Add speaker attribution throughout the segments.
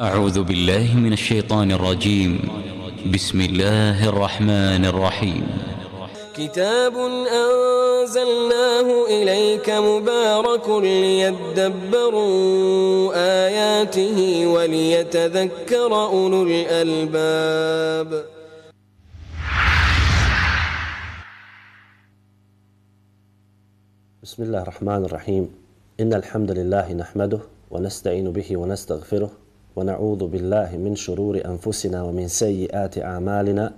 Speaker 1: أعوذ بالله من الشيطان الرجيم. بسم الله الرحمن الرحيم.
Speaker 2: كتاب أنزلناه إليك مبارك ليدبروا آياته وليتذكر أولو الألباب.
Speaker 3: بسم الله الرحمن الرحيم. إن الحمد لله نحمده ونستعين به ونستغفره ونعوذ بالله من شرور أنفسنا ومن سيئات أعمالنا.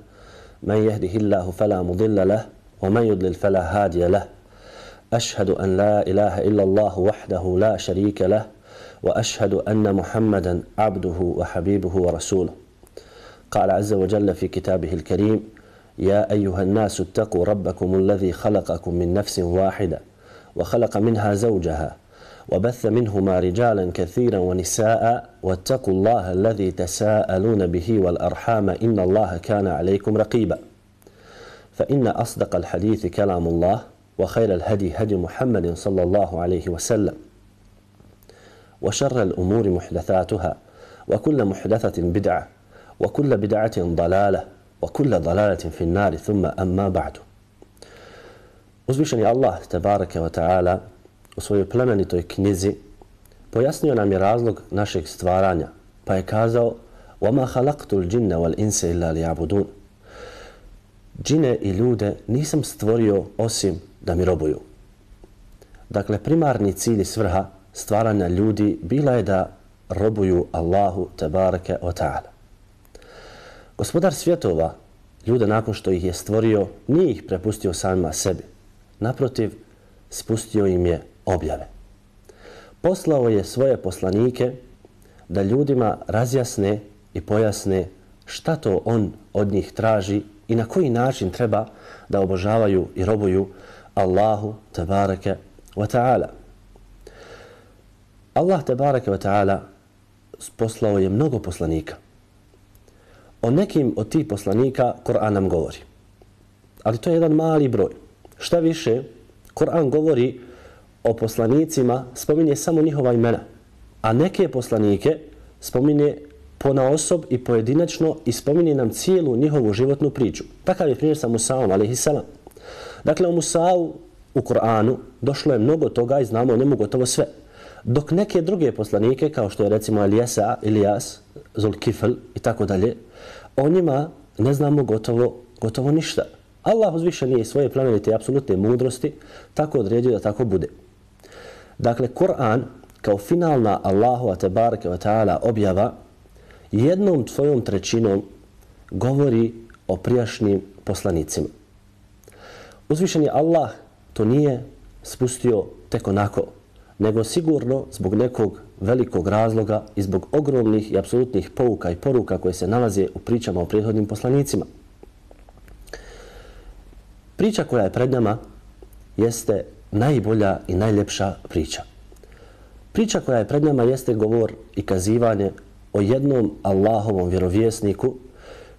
Speaker 3: من يهده الله فلا مضل له ومن يضلل فلا هادي له. أشهد أن لا إله إلا الله وحده لا شريك له وأشهد أن محمدا عبده وحبيبه ورسوله. قال عز وجل في كتابه الكريم يا أيها الناس اتقوا ربكم الذي خلقكم من نفس واحدة وخلق منها زوجها وبث منهما رجالا كثيرا ونساء واتقوا الله الذي تساءلون به والأرحام إن الله كان عليكم رقيبا. فإن أصدق الحديث كلام الله وخير الهدي هدي محمد صلى الله عليه وسلم. وشر الأمور محدثاتها وكل محدثة بدعة وكل بدعة ضلالة وكل ضلالة في النار ثم أما بعد. Uzvišeni Allah, tebareke wa ta'ala, u svojoj plemenitoj knjizi pojasnio nam je razlog našeg stvaranja, pa je kazao وَمَا خَلَقْتُ الْجِنَّ وَالْإِنْسَ إِلَّا لِيَعْبُدُونَ Džine i ljude nisam stvorio osim da mi robuju. Dakle, primarni cilj i svrha stvaranja ljudi bila je da robuju Allahu tebareke wa ta'ala. Gospodar svjetova, ljude nakon što ih je stvorio, nije ih prepustio samima sebi. Naprotiv, spustio im je objave. Poslao je svoje poslanike da ljudima razjasne i pojasne šta to on od njih traži i na koji način treba da obožavaju i robuju Allahu tabaraka wa ta'ala. Allah tabaraka wa ta'ala poslao je mnogo poslanika. O nekim od tih poslanika Koran nam govori. Ali to je jedan mali broj. Šta više, Kur'an govori o poslanicima, spominje samo njihova imena. A neke poslanike spominje pona osob i pojedinačno i spominje nam cijelu njihovu životnu priču. Takav je primjer sa Musaom, alaihissalam. Dakle, u Musau u Kur'anu došlo je mnogo toga i znamo o njemu gotovo sve. Dok neke druge poslanike, kao što je recimo Elijasa, Ilijas, Zulkifl i tako dalje, o njima ne znamo gotovo, gotovo ništa. Allah uzvišen je svoje plemenite i apsolutne mudrosti tako odredio da tako bude. Dakle, Kur'an kao finalna Allahu tebareke ve taala objava jednom tvojom trećinom govori o prijašnjim poslanicima. Uzvišeni Allah to nije spustio tek onako, nego sigurno zbog nekog velikog razloga i zbog ogromnih i apsolutnih pouka i poruka koje se nalaze u pričama o prethodnim poslanicima. Priča koja je pred nama jeste najbolja i najljepša priča. Priča koja je pred nama jeste govor i kazivanje o jednom Allahovom vjerovjesniku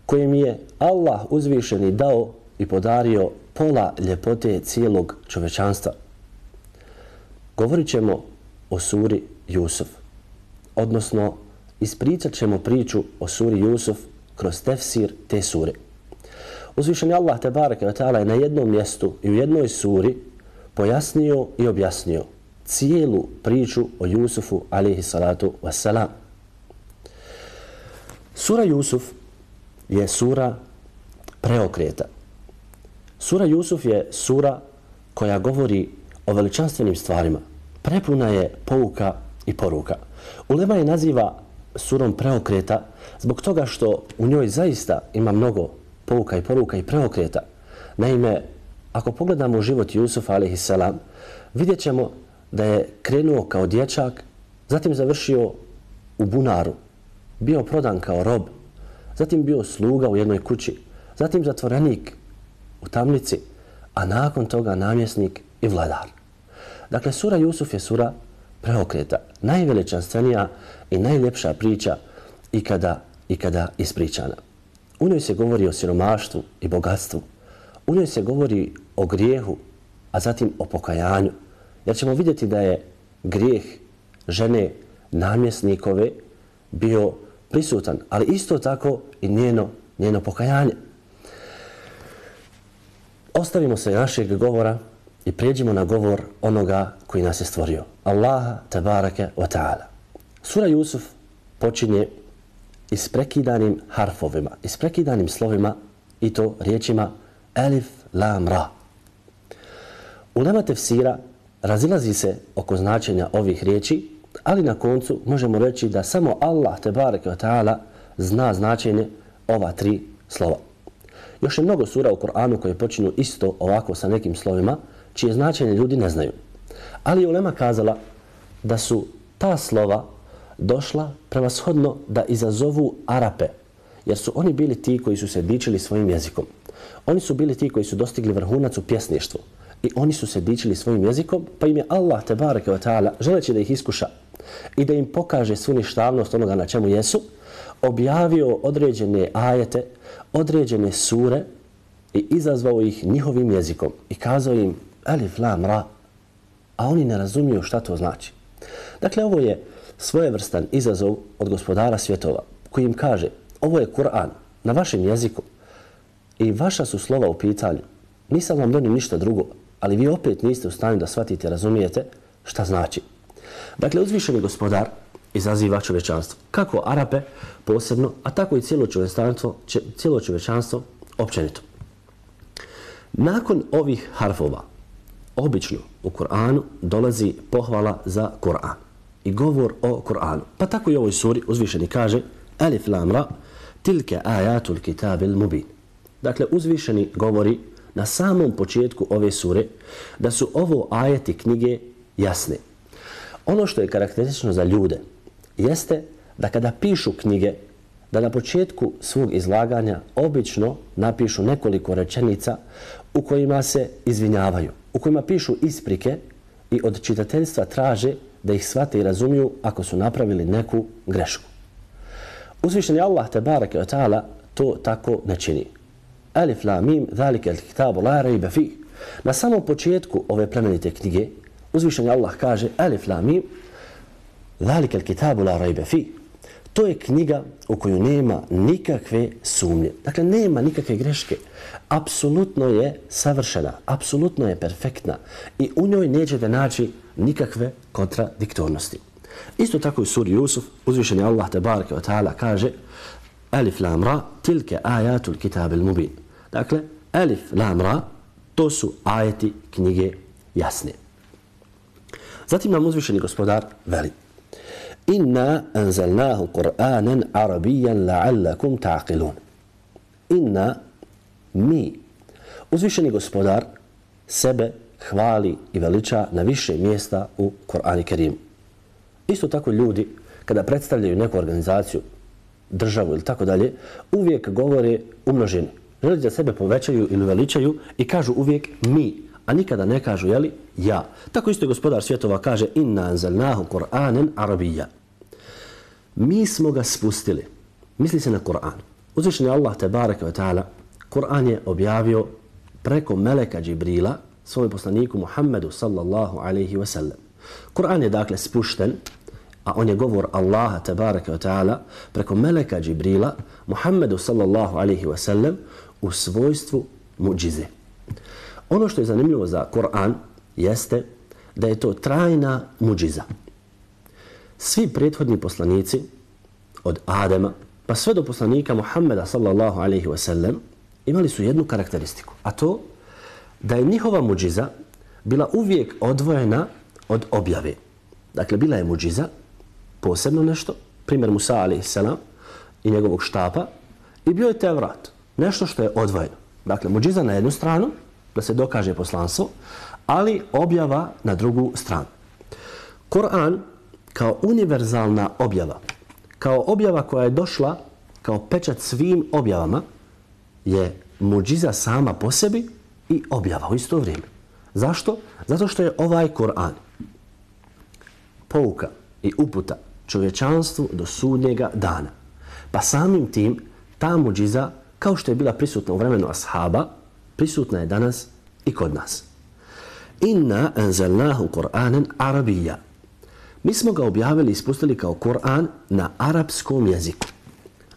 Speaker 3: kojem je Allah uzvišeni dao i podario pola ljepote cijelog čovečanstva. Govorit ćemo o suri Jusuf, odnosno ispričat ćemo priču o suri Jusuf kroz tefsir te sure. Uzvišeni Allah te bareke ve taala je na jednom mjestu i u jednoj suri pojasnio i objasnio cijelu priču o Jusufu alihi salatu wasalam. Sura Jusuf je sura preokreta. Sura Jusuf je sura koja govori o veličanstvenim stvarima. Prepuna je pouka i poruka. Ulema je naziva surom preokreta zbog toga što u njoj zaista ima mnogo pouka i poruka i preokreta. Naime, ako pogledamo život Jusufa a.s. vidjet ćemo da je krenuo kao dječak, zatim završio u bunaru, bio prodan kao rob, zatim bio sluga u jednoj kući, zatim zatvorenik u tamnici, a nakon toga namjesnik i vladar. Dakle, sura Jusuf je sura preokreta, najveličanstvenija i najljepša priča ikada, ikada ispričana. U njoj se govori o siromaštvu i bogatstvu. U njoj se govori o grijehu, a zatim o pokajanju. Jer ćemo vidjeti da je grijeh žene namjesnikove bio prisutan, ali isto tako i njeno, njeno pokajanje. Ostavimo se našeg govora i prijeđimo na govor onoga koji nas je stvorio. Allaha tabaraka wa ta'ala. Sura Jusuf počinje isprekidanim harfovima, isprekidanim slovima i to riječima Elif, Lam, Ra. U nama tefsira razilazi se oko značenja ovih riječi, ali na koncu možemo reći da samo Allah, tebareke bareke ta'ala, zna značenje ova tri slova. Još je mnogo sura u Koranu koje počinju isto ovako sa nekim slovima, čije značenje ljudi ne znaju. Ali je Ulema kazala da su ta slova došla prevashodno da izazovu Arape, jer su oni bili ti koji su se dičili svojim jezikom. Oni su bili ti koji su dostigli vrhunac u pjesništvu i oni su se dičili svojim jezikom, pa im je Allah, tebareke wa ta'ala, želeći da ih iskuša i da im pokaže svu ništavnost onoga na čemu jesu, objavio određene ajete, određene sure i izazvao ih njihovim jezikom i kazao im alif, lam, ra, a oni ne razumiju šta to znači. Dakle, ovo je svojevrstan izazov od gospodara svjetova koji im kaže ovo je Kur'an na vašem jeziku i vaša su slova u pitanju. Nisam vam donio ništa drugo, ali vi opet niste u stanju da shvatite, razumijete šta znači. Dakle, uzvišeni gospodar izaziva čovečanstvo. Kako Arape posebno, a tako i cijelo čovečanstvo, cijelo čovečanstvo općenito. Nakon ovih harfova, obično u Kur'anu dolazi pohvala za Kur'an i govor o Kur'anu. Pa tako i ovoj suri uzvišeni kaže Alif lam ra tilke ajatul kitabil mubin. Dakle, uzvišeni govori na samom početku ove sure da su ovo ajeti knjige jasne. Ono što je karakteristično za ljude jeste da kada pišu knjige, da na početku svog izlaganja obično napišu nekoliko rečenica u kojima se izvinjavaju, u kojima pišu isprike i od čitateljstva traže da ih shvate i razumiju ako su napravili neku grešku. Uzvišeni Allah te barake od ta'ala to tako ne čini. Alif la mim, zalike el kitabu la rejbe fi. Na samom početku ove plemenite knjige, uzvišeni Allah kaže Alif la mim, zalike el kitabu la rejbe fi. To je knjiga u koju nema nikakve sumnje. Dakle, nema nikakve greške. Apsolutno je savršena, apsolutno je perfektna i u njoj nećete naći nikakve kontradiktornosti. Isto tako i suri Jusuf, uzvišeni Allah tabaraka wa ta'ala kaže Alif lam ra, tilke ajatul kitabil mubin. Dakle, Alif lam ra, to su ajeti knjige jasne. Zatim nam uzvišeni gospodar veli Inna anzalnahu Qur'anan arabijan la'allakum ta'qilun. Inna mi, uzvišeni gospodar, sebe hvali i veliča na više mjesta u Korani Kerimu. Isto tako ljudi, kada predstavljaju neku organizaciju, državu ili tako dalje, uvijek govore u množini. Želi da sebe povećaju ili veličaju i kažu uvijek mi, a nikada ne kažu, jeli, ja. Tako isto je gospodar svjetova kaže inna anzalnahu Kur'anen arabija. Mi smo ga spustili. Misli se na Kur'an. Uzvišen je Allah te baraka wa ta'ala. Kur'an je objavio preko Meleka Džibrila svome poslaniku Muhammedu sallallahu alaihi wa sallam. Kur'an je dakle spušten a on je govor Allaha tabaraka wa ta'ala preko meleka Džibrila Muhammedu sallallahu alaihi wa sallam u svojstvu muđize. Ono što je zanimljivo za Kur'an jeste da je to trajna muđiza. Svi prethodni poslanici od Adema pa sve do poslanika Muhammeda sallallahu alaihi wa sallam imali su jednu karakteristiku, a to da je njihova muđiza bila uvijek odvojena od objave. Dakle, bila je muđiza, posebno nešto, primjer Musa a.s. i njegovog štapa, i bio je Tevrat, nešto što je odvojeno. Dakle, muđiza na jednu stranu, da se dokaže poslanstvo, ali objava na drugu stranu. Koran kao univerzalna objava, kao objava koja je došla kao pečat svim objavama, je muđiza sama po sebi i objava u isto vrijeme. Zašto? Zato što je ovaj Koran pouka i uputa čovječanstvu do sudnjega dana. Pa samim tim ta muđiza, kao što je bila prisutna u vremenu ashaba, prisutna je danas i kod nas. Inna anzalnahu Kur'anan arabija. Mi smo ga objavili i spustili kao Kur'an na arapskom jeziku.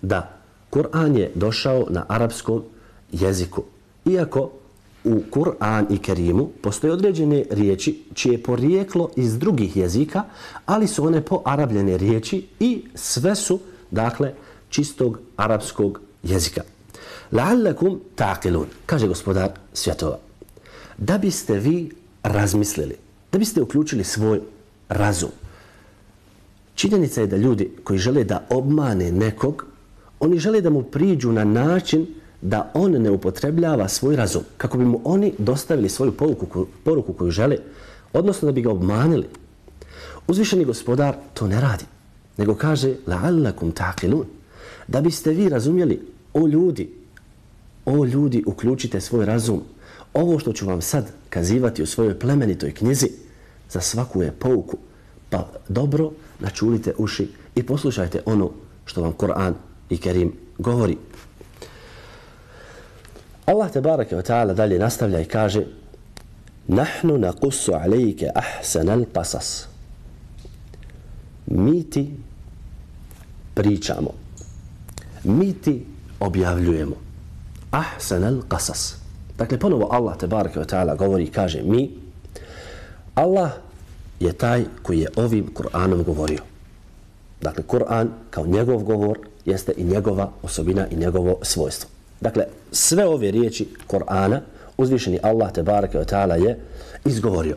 Speaker 3: da Kur'an je došao na arapskom jeziku. Iako u Kur'an i Kerimu postoje određene riječi čije porijeklo iz drugih jezika, ali su one po arabljene riječi i sve su, dakle, čistog arapskog jezika. La'allakum ta'qilun, kaže gospodar svjetova. Da biste vi razmislili, da biste uključili svoj razum. Činjenica je da ljudi koji žele da obmane nekog, oni žele da mu priđu na način da on ne upotrebljava svoj razum, kako bi mu oni dostavili svoju poruku, poruku koju žele, odnosno da bi ga obmanili. Uzvišeni gospodar to ne radi, nego kaže la'allakum ta'qilun. Da biste vi razumjeli, o ljudi, o ljudi, uključite svoj razum. Ovo što ću vam sad kazivati u svojoj plemenitoj knjizi, za svaku je pouku. Pa dobro, načulite uši i poslušajte ono što vam Koran i Kerim govori. Allah te barake wa ta'ala dalje nastavlja i kaže Nahnu naqusu alejke ahsanal qasas. Mi ti pričamo. Mi ti objavljujemo. Ahsanal qasas. Dakle, ponovo Allah te barake wa ta'ala govori i kaže mi. Allah je taj koji je ovim Kur'anom govorio. Dakle, Kur'an kao njegov govor jeste i njegova osobina i njegovo svojstvo. Dakle, sve ove riječi Kur'ana uzvišeni Allah te barake wa ta'ala je izgovorio.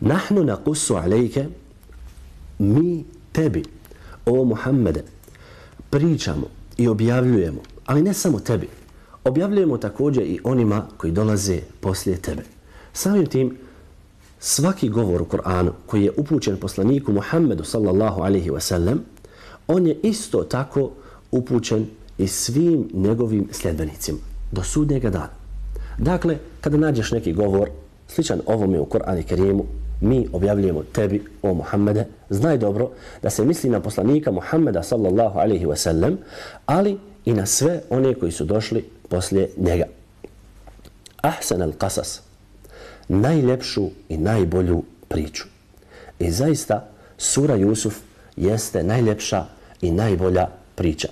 Speaker 3: Nahnu naqusu alejke mi tebi, o Muhammede, pričamo i objavljujemo, ali ne samo tebi. Objavljujemo također i onima koji dolaze poslije tebe. Samim tim, svaki govor u Koranu koji je upućen poslaniku Muhammedu sallallahu alaihi wa sallam, on je isto tako upućen i svim njegovim sljedbenicima do sudnjega dana. Dakle, kada nađeš neki govor sličan ovome u Korani Kerimu, mi objavljujemo tebi, o Muhammede, znaj dobro da se misli na poslanika Muhammeda sallallahu alaihi wa sallam, ali i na sve one koji su došli poslije njega. Ahsan al-Qasas, najljepšu i najbolju priču. I zaista, sura Jusuf jeste najljepša i najbolja priča.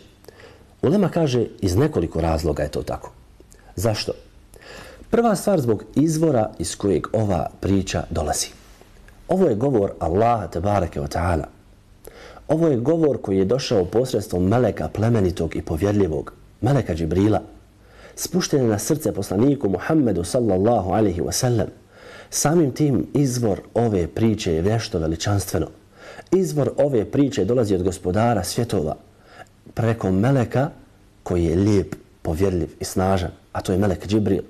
Speaker 3: Ulema kaže iz nekoliko razloga je to tako. Zašto? Prva stvar zbog izvora iz kojeg ova priča dolazi. Ovo je govor Allaha tabaraka wa ta'ala. Ovo je govor koji je došao posredstvom meleka plemenitog i povjerljivog, meleka Džibrila, spušten na srce poslaniku Muhammedu sallallahu alaihi wa sallam. Samim tim izvor ove priče je vešto veličanstveno. Izvor ove priče dolazi od gospodara svjetova, preko meleka koji je lijep, povjerljiv i snažan, a to je melek Džibril,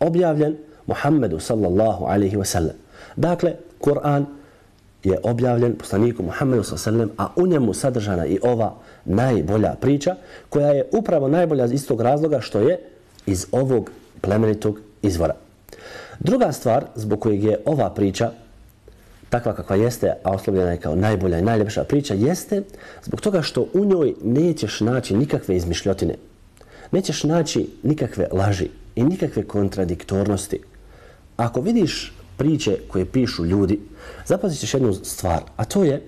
Speaker 3: objavljen Muhammedu sallallahu alaihi wa sallam. Dakle, Kur'an je objavljen poslaniku Muhammedu sallallahu alaihi wa sallam, a u njemu sadržana i ova najbolja priča, koja je upravo najbolja iz tog razloga što je iz ovog plemenitog izvora. Druga stvar zbog kojeg je ova priča takva kakva jeste, a oslovljena je kao najbolja i najljepša priča, jeste zbog toga što u njoj nećeš naći nikakve izmišljotine. Nećeš naći nikakve laži i nikakve kontradiktornosti. Ako vidiš priče koje pišu ljudi, zapazit ćeš jednu stvar, a to je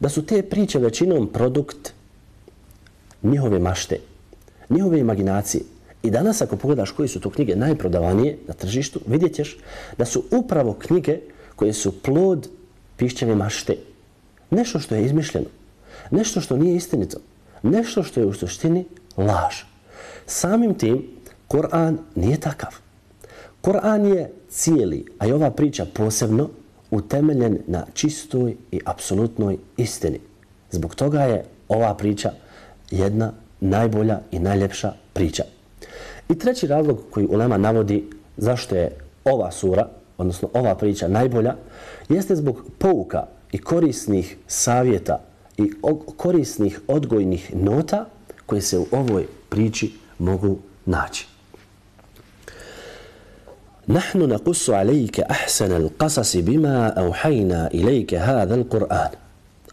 Speaker 3: da su te priče većinom produkt njihove mašte, njihove imaginacije. I danas ako pogledaš koje su to knjige najprodavanije na tržištu, vidjet ćeš da su upravo knjige koje su plod pišćeve mašte. Nešto što je izmišljeno. Nešto što nije istinito. Nešto što je u suštini laž. Samim tim, Koran nije takav. Koran je cijeli, a i ova priča posebno, utemeljen na čistoj i apsolutnoj istini. Zbog toga je ova priča jedna najbolja i najljepša priča. I treći razlog koji Ulema navodi zašto je ova sura, odnosno ova priča najbolja, jeste zbog pouka i korisnih savjeta i korisnih odgojnih nota koje se u ovoj priči mogu naći. Nahnu naqusu alejke ahsana al-qasas bima awhayna ilejke hadha al-Qur'an.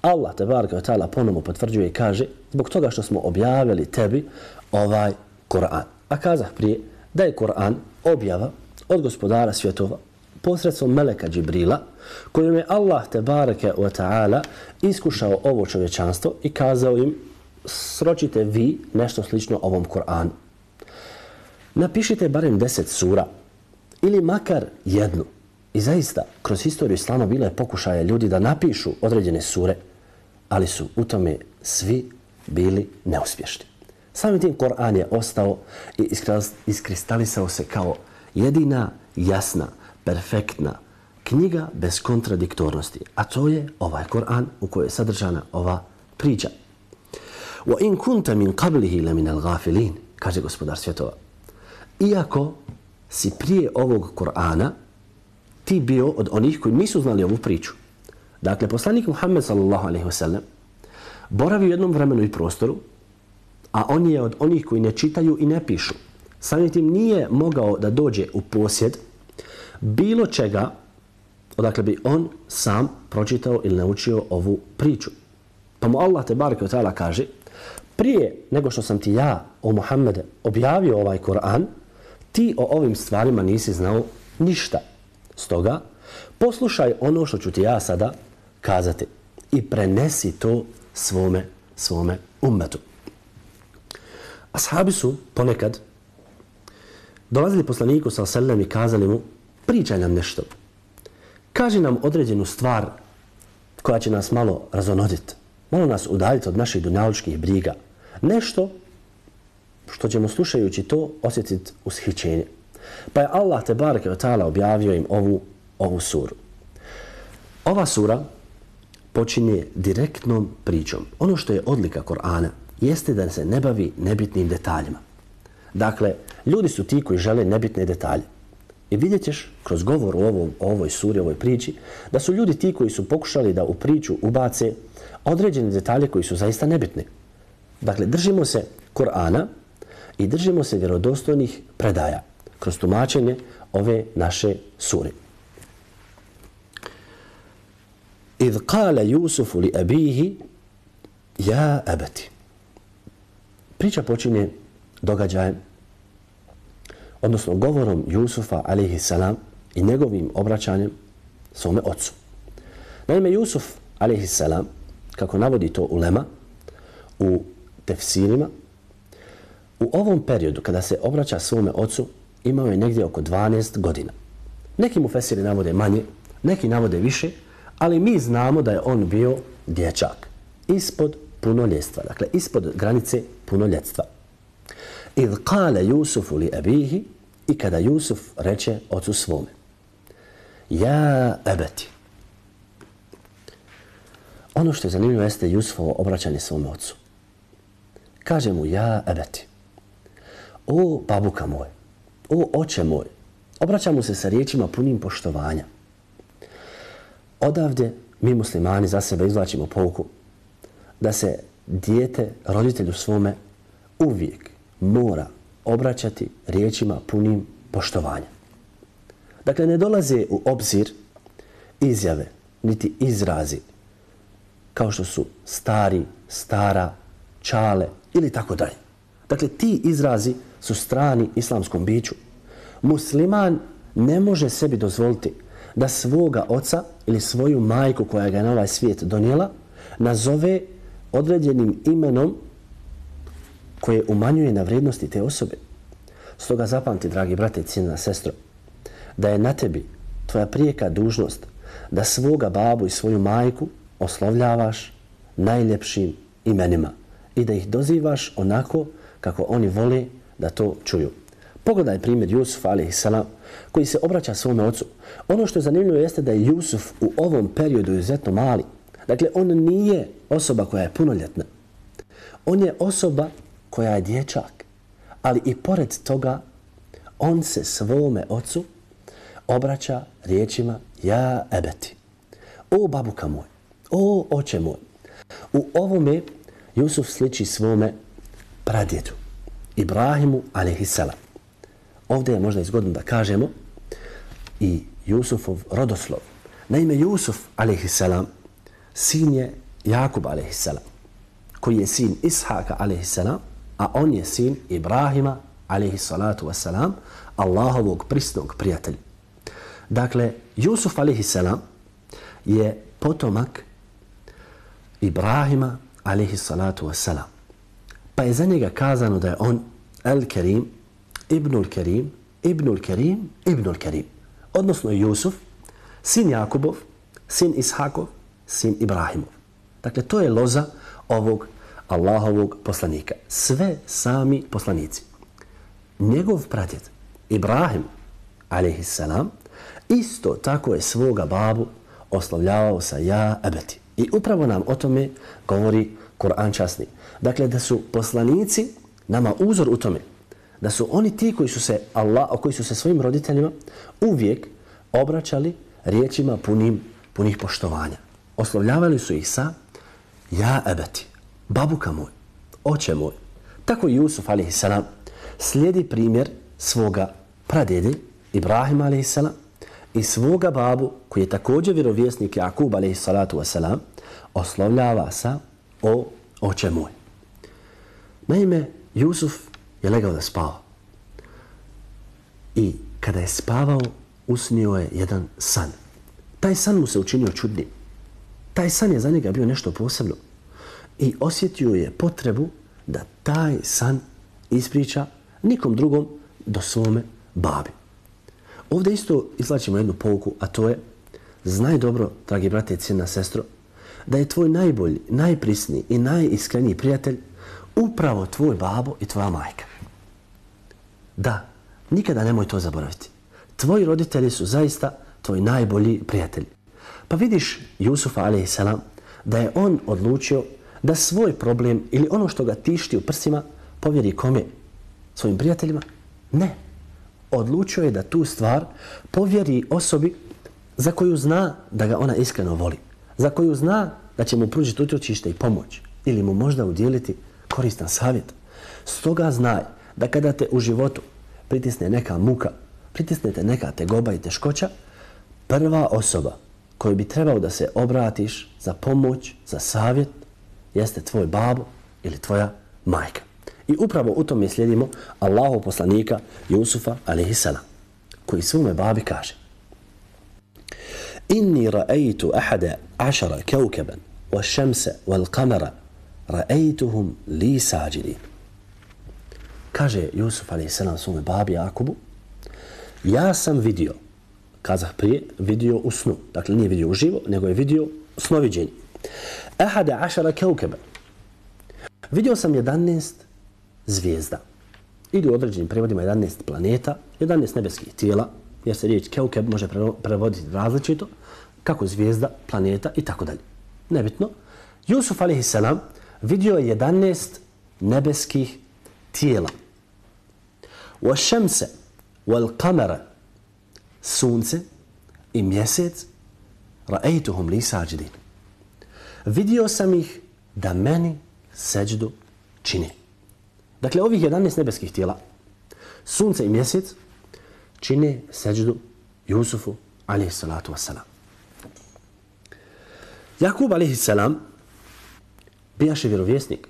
Speaker 3: Allah te barka taala ponovo potvrđuje i kaže zbog toga što smo objavili tebi ovaj Kur'an. A kazah prije da je Kur'an objava od gospodara svjetova posredstvom Meleka Džibrila, kojim je Allah te bareke wa ta'ala iskušao ovo čovječanstvo i kazao im sročite vi nešto slično ovom Koranu. Napišite barem deset sura ili makar jednu. I zaista, kroz historiju islama bilo je pokušaje ljudi da napišu određene sure, ali su u tome svi bili neuspješni. Samim tim Koran je ostao i iskristalisao se kao jedina jasna, perfektna knjiga bez kontradiktornosti. A to je ovaj Koran u kojoj je sadržana ova priča. Wa in kunta min qablihi la min al-ghafilin, kaže gospodar svjetova. Iako si prije ovog Kur'ana ti bio od onih koji nisu znali ovu priču. Dakle, poslanik Muhammed sallallahu alaihi wasallam boravi u jednom vremenu i prostoru, a on je od onih koji ne čitaju i ne pišu. Samim tim nije mogao da dođe u posjed bilo čega odakle bi on sam pročitao ili naučio ovu priču. Pa mu Allah te barke ta'ala kaže prije nego što sam ti ja o Muhammede objavio ovaj Koran, ti o ovim stvarima nisi znao ništa. Stoga, poslušaj ono što ću ti ja sada kazati i prenesi to svome, svome ummetu. Ashabi su ponekad dolazili poslaniku sa selem i kazali mu pričaj nam nešto. Kaži nam određenu stvar koja će nas malo razonoditi, malo nas udaljiti od naših dunjalučkih briga. Nešto što ćemo slušajući to osjetiti ushićenje. Pa je Allah te barake od ta'ala objavio im ovu, ovu suru. Ova sura počinje direktnom pričom. Ono što je odlika Korana jeste da se ne bavi nebitnim detaljima. Dakle, ljudi su ti koji žele nebitne detalje. I vidjet ćeš kroz govor o, ovom, o ovoj suri, ovoj priči, da su ljudi ti koji su pokušali da u priču ubace određene detalje koji su zaista nebitni. Dakle, držimo se Korana i držimo se vjerodostojnih predaja kroz tumačenje ove naše sure. Idh kale Jusufu li abihi ja abati. Priča počinje događajem, odnosno govorom Jusufa alihi salam i njegovim obraćanjem svome ocu. Naime, Jusuf alihi salam, kako navodi to ulema, u tefsirima, u ovom periodu kada se obraća svome ocu, imao je negdje oko 12 godina. Neki mu fesiri navode manje, neki navode više, ali mi znamo da je on bio dječak ispod punoljetstva, dakle ispod granice punoljetstva. Idh kale Jusufu li abihi i kada Jusuf reče ocu svome. Ja ebeti. Ono što je zanimljivo jeste Jusufovo obraćanje svome ocu. Kaže mu ja ebeti. O babuka moj, o oče moj, obraća mu se sa riječima punim poštovanja. Odavde mi muslimani za sebe izvlačimo pouku da se dijete, roditelju svome, uvijek mora obraćati riječima punim poštovanja. Dakle, ne dolaze u obzir izjave, niti izrazi, kao što su stari, stara, čale ili tako dalje. Dakle, ti izrazi su strani islamskom biću. Musliman ne može sebi dozvoliti da svoga oca ili svoju majku koja ga je na ovaj svijet donijela nazove određenim imenom koje umanjuje na vrijednosti te osobe. Stoga zapamti, dragi brate i cijena sestro, da je na tebi tvoja prijeka dužnost da svoga babu i svoju majku oslovljavaš najljepšim imenima i da ih dozivaš onako kako oni vole da to čuju. Pogledaj primjer Jusuf a.s. koji se obraća svome ocu. Ono što je zanimljivo jeste da je Jusuf u ovom periodu izuzetno mali. Dakle, on nije osoba koja je punoljetna. On je osoba koja je dječak. Ali i pored toga, on se svome ocu obraća riječima ja ebeti. O babuka moj, o oče moj. U ovome Jusuf sliči svome pradjedu. Ibrahimu a.s. Ovdje je možda izgodno da kažemo i Jusufov rodoslov. Naime, Jusuf a.s. sin je Jakub a.s. koji je sin Ishaka a.s. a on je sin Ibrahima a.s. Allahovog prisnog prijatelja. Dakle, Jusuf a.s. je potomak Ibrahima a.s. Pa je za njega kazano da je on El Kerim, Ibnul Kerim, Ibnul Kerim, Ibnul Kerim. Odnosno Jusuf, sin Jakubov, sin Ishakov, sin Ibrahimov. Dakle, to je loza ovog Allahovog poslanika. Sve sami poslanici. Njegov pradjed, Ibrahim, alaihissalam, isto tako je svoga babu oslovljavao sa ja ebeti. I upravo nam o tome govori Kur'an časni. Dakle, da su poslanici nama uzor u tome. Da su oni ti koji su se Allah, koji su se svojim roditeljima uvijek obraćali riječima punim, punih poštovanja. Oslovljavali su ih sa ja ebeti, babuka moj, oče moj. Tako Jusuf a.s. slijedi primjer svoga pradede Ibrahim a.s i svoga babu koji je također vjerovjesnik Jakub a.s. oslovljava sa o oče moj. Naime, Jusuf je legao da spava. I kada je spavao, usnio je jedan san. Taj san mu se učinio čudnim. Taj san je za njega bio nešto posebno. I osjetio je potrebu da taj san ispriča nikom drugom do svome babi. Ovdje isto izlačimo jednu pouku, a to je znaj dobro, dragi brate i cijena sestro, da je tvoj najbolji, najprisniji i najiskreniji prijatelj upravo tvoj babo i tvoja majka. Da, nikada nemoj to zaboraviti. Tvoji roditelji su zaista tvoj najbolji prijatelj. Pa vidiš Jusufa a.s. da je on odlučio da svoj problem ili ono što ga tišti u prsima povjeri kome? Svojim prijateljima? Ne. Odlučio je da tu stvar povjeri osobi za koju zna da ga ona iskreno voli. Za koju zna da će mu pružiti utočište i pomoć. Ili mu možda udjeliti koristan savjet. Stoga znaj da kada te u životu pritisne neka muka, pritisnete neka tegoba i teškoća, prva osoba koju bi trebao da se obratiš za pomoć, za savjet, jeste tvoj babo ili tvoja majka. I upravo u tome slijedimo Allahu poslanika Jusufa a.s. koji svome babi kaže Inni ra'aytu ahada ašara kevkeban wa šemse wal kamera ra'aytuhum li sađidin. Kaže Jusuf a.s. svome babi Jakubu Ja sam vidio, kazah prije, vidio u snu. Dakle, nije vidio uživo, nego je vidio snoviđenje. Ahada ašara keukeba. Vidio sam 11 zvijezda. Ili u određenim prevodima 11 planeta, 11 nebeskih tijela, jer se riječ keukeb može prevoditi različito, kako zvijezda, planeta i tako dalje. Nebitno. Jusuf a.s. vidio je 11 nebeskih tijela. Wa šemse, wal kamera, sunce i mjesec, ra'ejtuhum li sađidin. Vidio sam ih da meni seđdu čini. Dakle, ovih 11 nebeskih tijela, sunce i mjesec, čine seđdu Jusufu, alaihi salatu wasalam. Jakub, alaihi salam, bijaše vjerovjesnik.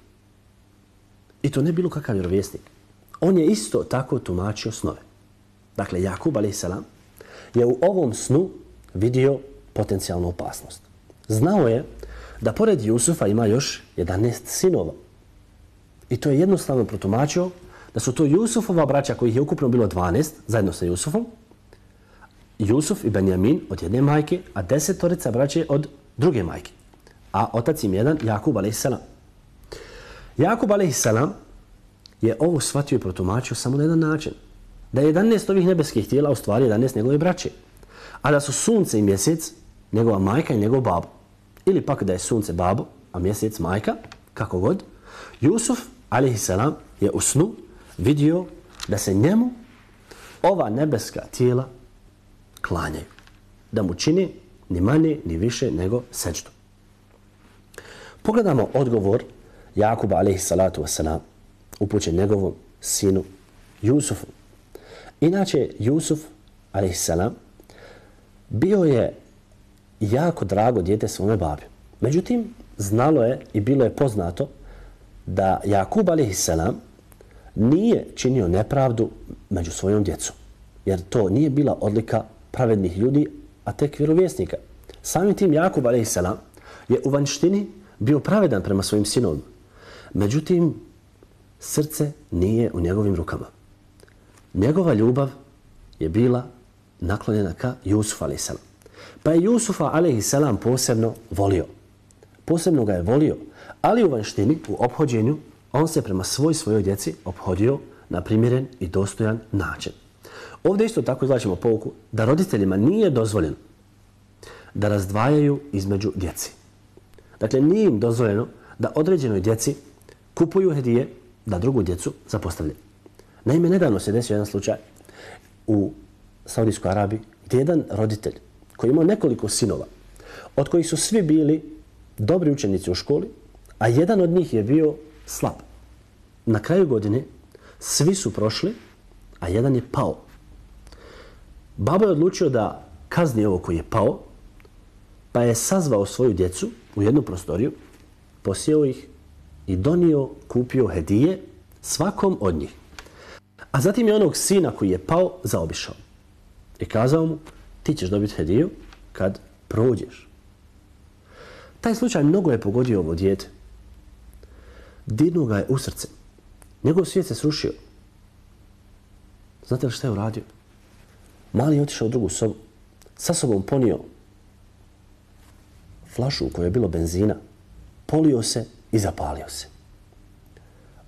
Speaker 3: I to ne bilo kakav vjerovjesnik. On je isto tako tumačio snove. Dakle, Jakub, a.s. je u ovom snu vidio potencijalnu opasnost. Znao je da pored Jusufa ima još 11 sinova. I to je jednostavno protumačio da su to Jusufova braća kojih je ukupno bilo 12 zajedno sa Jusufom. Jusuf i Benjamin od jedne majke, a desetorica braće od druge majke. A otac im jedan, Jakub a.s. Jakub a.s. je ovo shvatio i protumačio samo na jedan način da je 11 ovih nebeskih tijela u stvari 11 njegove braće. A da su sunce i mjesec njegova majka i njegov babo. Ili pak da je sunce babo, a mjesec majka, kako god. Jusuf, a.s. je u snu vidio da se njemu ova nebeska tijela klanjaju. Da mu čini ni manje, ni više nego seđdu. Pogledamo odgovor Jakuba, a.s. upućen njegovom sinu Jusufu. Inače, Jusuf, a.s. bio je jako drago djete svome babi. Međutim, znalo je i bilo je poznato da Jakub, a.s. nije činio nepravdu među svojom djecom. Jer to nije bila odlika pravednih ljudi, a tek vjerovjesnika. Samim tim Jakub, a.s. je u vanštini bio pravedan prema svojim sinovima. Međutim, srce nije u njegovim rukama. Njegova ljubav je bila naklonjena ka Jusuf a.s. Pa je Jusufa a.s. posebno volio. Posebno ga je volio, ali u vanštini, u obhođenju, on se prema svoj svojoj djeci obhodio na primjeren i dostojan način. Ovdje isto tako izlačimo pouku da roditeljima nije dozvoljeno da razdvajaju između djeci. Dakle, nije im dozvoljeno da određenoj djeci kupuju hedije da drugu djecu zapostavljaju. Naime, nedavno se desio jedan slučaj u Saudijskoj Arabiji gdje jedan roditelj koji imao nekoliko sinova, od kojih su svi bili dobri učenici u školi, a jedan od njih je bio slab. Na kraju godine svi su prošli, a jedan je pao. Baba je odlučio da kazni ovo koji je pao, pa je sazvao svoju djecu u jednu prostoriju, posijeo ih i donio, kupio hedije svakom od njih. A zatim je onog sina koji je pao zaobišao. I kazao mu, ti ćeš dobiti hediju kad prođeš. Taj slučaj mnogo je pogodio ovo djete. Dirnuo ga je u srce. Njegov svijet se srušio. Znate li šta je uradio? Mali je otišao u drugu sobu. Sa sobom ponio flašu u kojoj je bilo benzina. Polio se i zapalio se.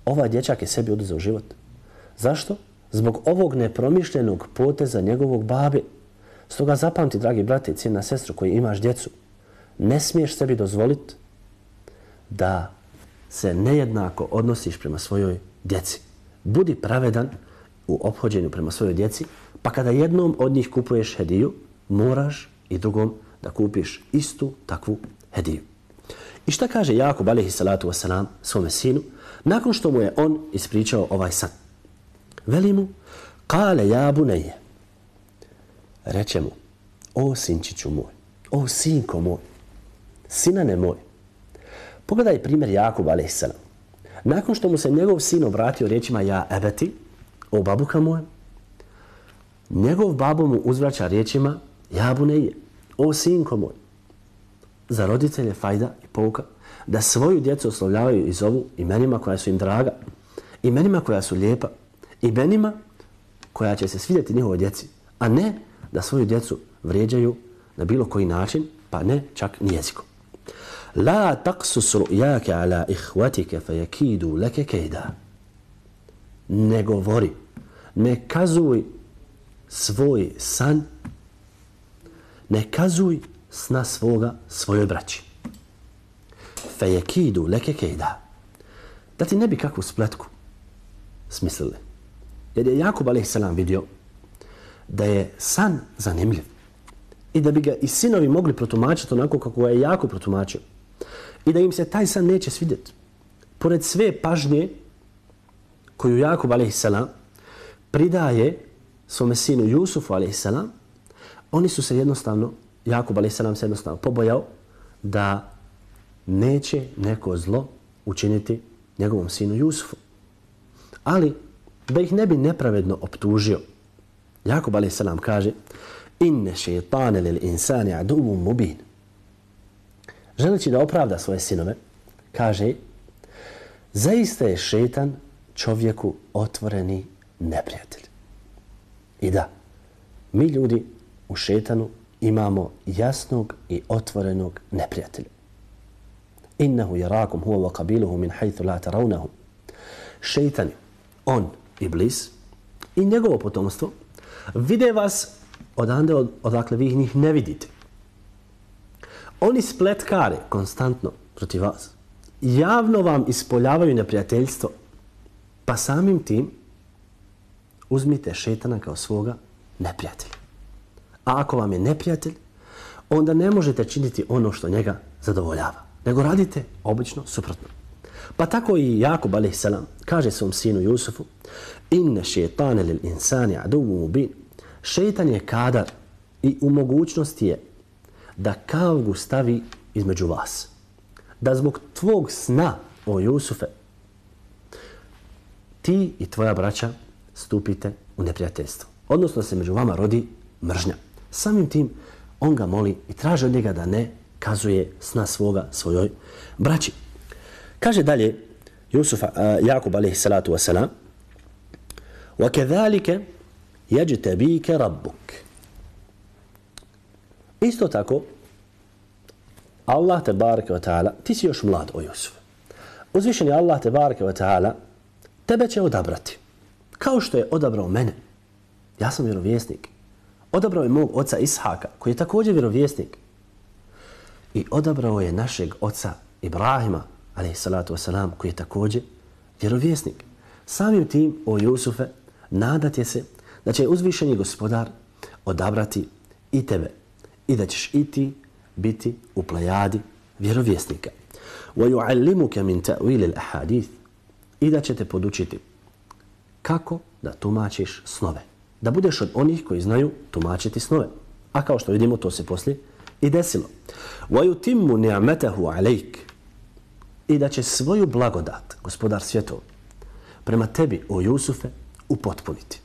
Speaker 3: Ovaj dječak je sebi oduzeo život. Zašto? Zbog ovog nepromišljenog poteza njegovog babe. Stoga zapamti, dragi brate i cijena sestru koji imaš djecu, ne smiješ sebi dozvoliti da se nejednako odnosiš prema svojoj djeci. Budi pravedan u obhođenju prema svojoj djeci, pa kada jednom od njih kupuješ hediju, moraš i drugom da kupiš istu takvu hediju. I šta kaže Jakub alaihi salatu wasalam svome sinu nakon što mu je on ispričao ovaj san? Veli mu, kale ja buneje. Reče mu, o sinčiću moj, o sinko moj, sinane moj. Pogledaj primjer Jakuba a.s. Nakon što mu se njegov sin obratio riječima ja ebeti, o babuka moja, njegov babo mu uzvraća riječima ja buneje, o sinko moj. Za roditelje fajda i pouka da svoju djecu oslovljavaju i zovu imenima koja su im draga, imenima koja su lijepa, imenima koja će se svidjeti njihovoj djeci, a ne da svoju djecu vrijeđaju na bilo koji način, pa ne čak ni jezikom. La taksus ru'jake ala ihwatika fayakidu laka kayda. Ne govori, ne kazuj svoj san, ne kazuj sna svoga svojoj braći. Fayakidu laka kayda. Da ti ne bi kakvu spletku smislili. Jer je Jakub a.s. vidio da je san zanimljiv i da bi ga i sinovi mogli protumačiti onako kako ga je Jakub protumačio i da im se taj san neće svidjeti. Pored sve pažnje koju Jakub a.s. pridaje svome sinu Jusufu a.s. oni su se jednostavno, Jakub a.s. se jednostavno pobojao da neće neko zlo učiniti njegovom sinu Jusufu. Ali da ih ne bi nepravedno optužio. Jakub a.s. kaže Inne šeitane lil insani adumu mubin. Želeći da opravda svoje sinove, kaže Zaista je šetan čovjeku otvoreni neprijatelj. I da, mi ljudi u šetanu imamo jasnog i otvorenog neprijatelja. Innahu jarakum huwa wa qabiluhu min haythu la tarawnahu. Šejtan, on Iblis i njegovo potomstvo vide vas odande od, odakle vi njih ne vidite. Oni spletkare konstantno protiv vas. Javno vam ispoljavaju neprijateljstvo. Pa samim tim uzmite šetana kao svoga neprijatelja. A ako vam je neprijatelj, onda ne možete činiti ono što njega zadovoljava. Nego radite obično suprotno. Pa tako i Jakub a.s. kaže svom sinu Jusufu Inne šetane lil insani aduvu mubin. Šetan je kadar i u mogućnosti je da kavgu stavi između vas. Da zbog tvog sna, o Jusufe, ti i tvoja braća stupite u neprijateljstvo. Odnosno se među vama rodi mržnja. Samim tim on ga moli i traži od njega da ne kazuje sna svoga svojoj braći. Kaže dalje, Jusuf, uh, Jakub alaihi salatu wasalam, وَكَذَلِكَ يَجْتَبِيكَ رَبُّكَ Isto tako, Allah te bareke wa ta'ala, ti si još mlad o Jusuf. Uzvišen je Allah te bareke wa ta'ala, tebe će odabrati. Kao što je odabrao mene. Ja sam vjerovjesnik. Odabrao je mog oca Ishaka, koji je također vjerovjesnik. I odabrao je našeg oca Ibrahima, alaihi salatu wasalam, koji je također vjerovjesnik. Samim tim, o Jusufe, nadate se da će uzvišeni gospodar odabrati i tebe i da ćeš i ti biti u plejadi vjerovjesnika. وَيُعَلِّمُكَ مِنْ تَعْوِيلِ الْأَحَادِيثِ I da će te podučiti kako da tumačiš snove. Da budeš od onih koji znaju tumačiti snove. A kao što vidimo, to se poslije i desilo. وَيُتِمُّ نِعْمَتَهُ عَلَيْكِ I da će svoju blagodat, gospodar svjetov, prema tebi, o Jusufe, upotpuniti.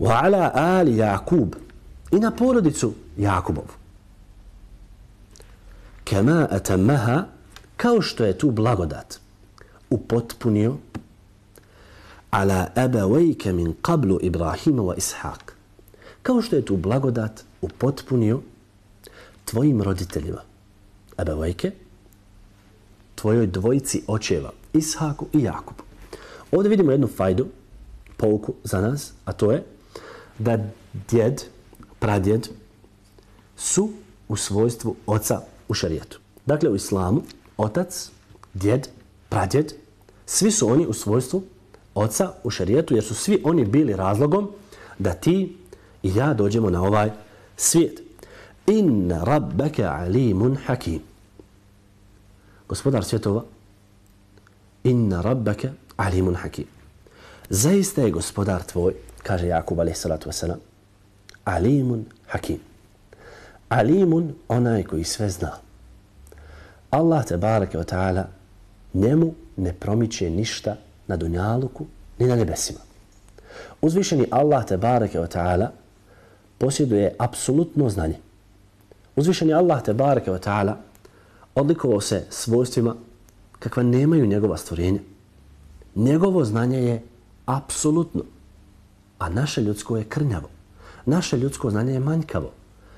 Speaker 3: وَعَلَى آلِ يَعْكُوبِ I na porodicu Jakubovu. Kema etemaha, kao što je tu blagodat upotpunio ala abawayka min qablu Ibrahima wa Ishaq. Kao što je tu blagodat upotpunio tvojim roditeljima. Abawayke tvojoj dvojici očeva Ishaku i Jakubu. Ovdje vidimo jednu fajdu, pouku za nas, a to je da djed, pradjed su u svojstvu oca u šarijetu. Dakle, u islamu, otac, djed, pradjed, svi su oni u svojstvu oca u šarijetu, jer su svi oni bili razlogom da ti i ja dođemo na ovaj svijet. Inna rabbeke alimun hakim. Gospodar svjetova, inna rabbeke alimun hakim. Zaista je gospodar tvoj, kaže Jakub alaih salatu wasalam, alimun hakim. Alimun onaj koji sve zna. Allah te barake o ta'ala njemu ne promiče ništa na dunjaluku ni na nebesima. Uzvišeni Allah te barake o ta'ala posjeduje apsolutno znanje. Uzvišeni Allah te barake o ta'ala odlikovao se svojstvima kakva nemaju njegova stvorenja. Njegovo znanje je apsolutno, a naše ljudsko je krnjavo. Naše ljudsko znanje je manjkavo.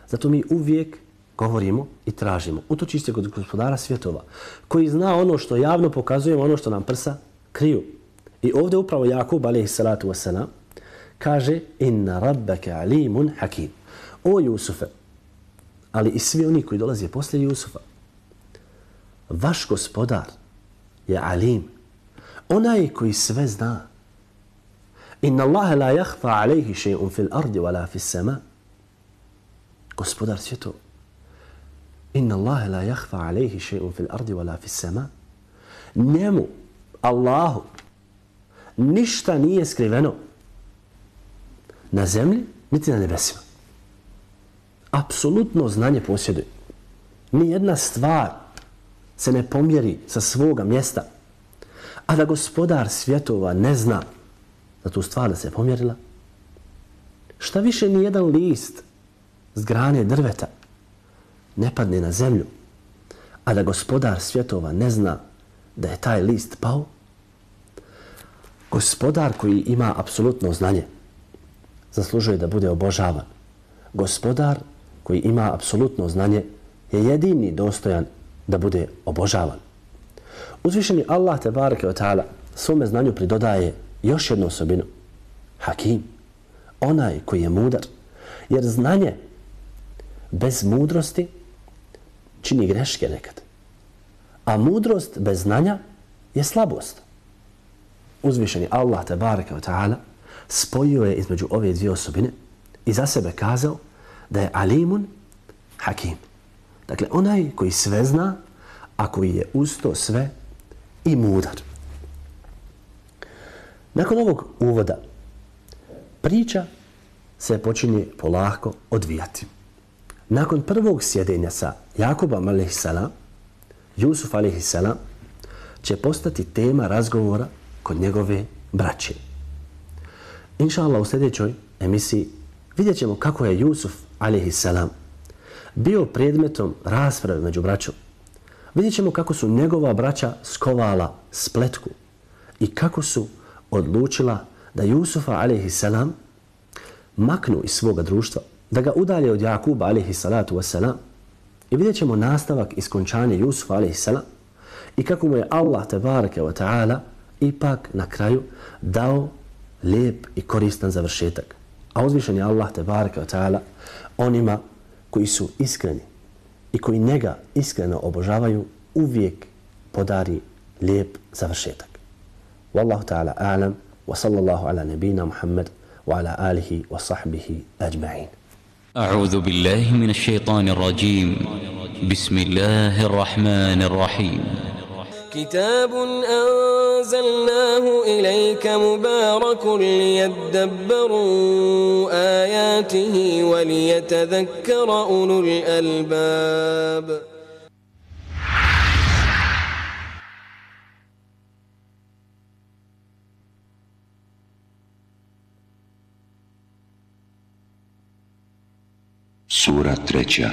Speaker 3: Zato mi uvijek govorimo i tražimo utočište kod gospodara svjetova, koji zna ono što javno pokazujemo, ono što nam prsa kriju. I ovdje upravo Jakub, alaihi salatu wasalam, kaže inna rabbeke alimun hakim. O Jusufe, ali i svi oni koji dolaze poslije Jusufa, vaš gospodar je alim, onaj koji sve zna. Inna Allahe la jahfa alaihi še'un fil ardi wa la fil sema. Gospodar svjetov, Inna Allahe la jahfa alaihi še'un fil ardi wa la fil sema. Njemu, Allahu, ništa nije skriveno na zemlji, niti na nebesima. Apsolutno znanje posjeduje. Nijedna stvar se ne pomjeri sa svoga mjesta, a da gospodar svjetova ne zna da tu stvar da se pomjerila. Šta više ni jedan list s grane drveta ne padne na zemlju, a da gospodar svjetova ne zna da je taj list pao, gospodar koji ima apsolutno znanje zaslužuje da bude obožavan. Gospodar koji ima apsolutno znanje je jedini dostojan da bude obožavan. Uzvišeni Allah te barake od ta'ala svome znanju pridodaje još jednu osobinu. Hakim. Onaj koji je mudar. Jer znanje bez mudrosti čini greške nekad. A mudrost bez znanja je slabost. Uzvišeni Allah te barekav wa ta'ala spojio je između ove dvije osobine i za sebe kazao da je alimun hakim. Dakle, onaj koji sve zna, a koji je usto sve i mudar. Nakon ovog uvoda, priča se počinje polako odvijati. Nakon prvog sjedenja sa Jakubom a.s. Jusuf a.s. će postati tema razgovora kod njegove braće. Inša Allah, u sljedećoj emisiji vidjet ćemo kako je Jusuf a.s. bio predmetom rasprave među braćom vidjet ćemo kako su njegova braća skovala spletku i kako su odlučila da Jusufa a.s. maknu iz svoga društva, da ga udalje od Jakuba a.s. i vidjet ćemo nastavak iskončanja Jusufa a.s. i kako mu je Allah tebareke wa ta'ala ipak na kraju dao lijep i koristan završetak. A uzvišen je Allah tebareke wa ta'ala onima koji su iskreni i koji njega iskreno obožavaju uvijek podari lijep završetak. والله تعالى أعلم وصلى الله على نبينا محمد وعلى آله وصحبه أجمعين.
Speaker 1: أعوذ بالله من الشيطان الرجيم. بسم الله الرحمن الرحيم.
Speaker 2: كتاب أنزلناه إليك مبارك ليدبروا آياته وليتذكر أولو الألباب.
Speaker 4: Sura treća.